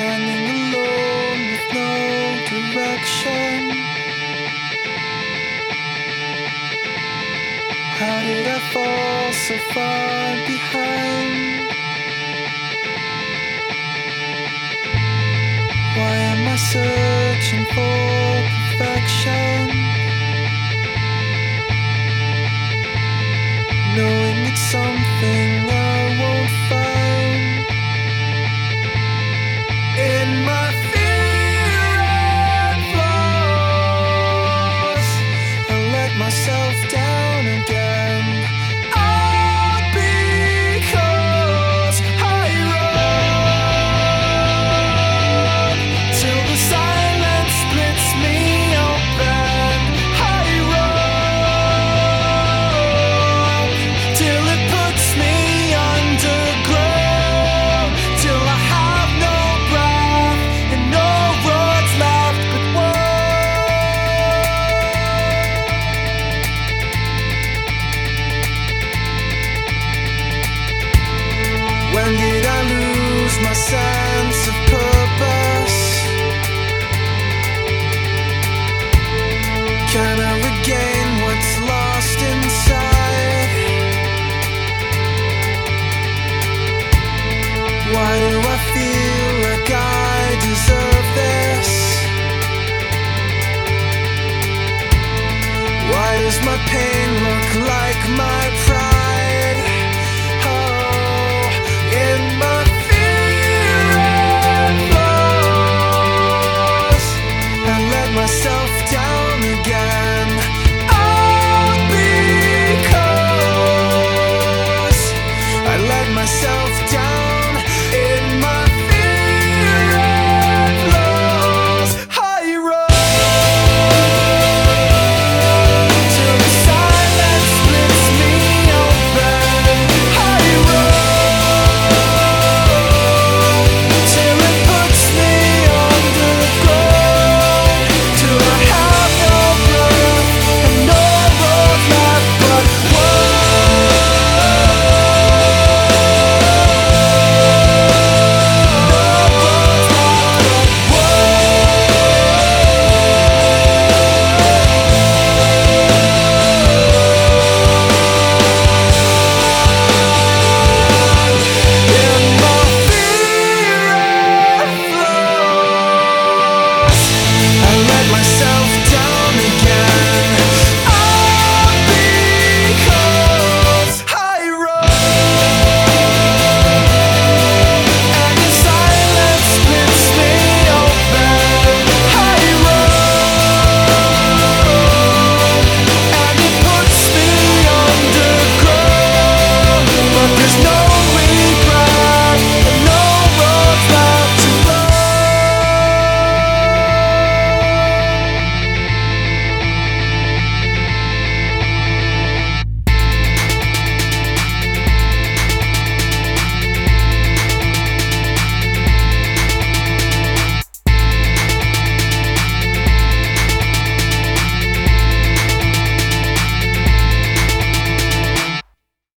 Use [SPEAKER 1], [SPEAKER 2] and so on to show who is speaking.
[SPEAKER 1] standing alone with no direction. How did I fall so far behind? Why am I searching for perfection? Knowing it's something else. pain look like?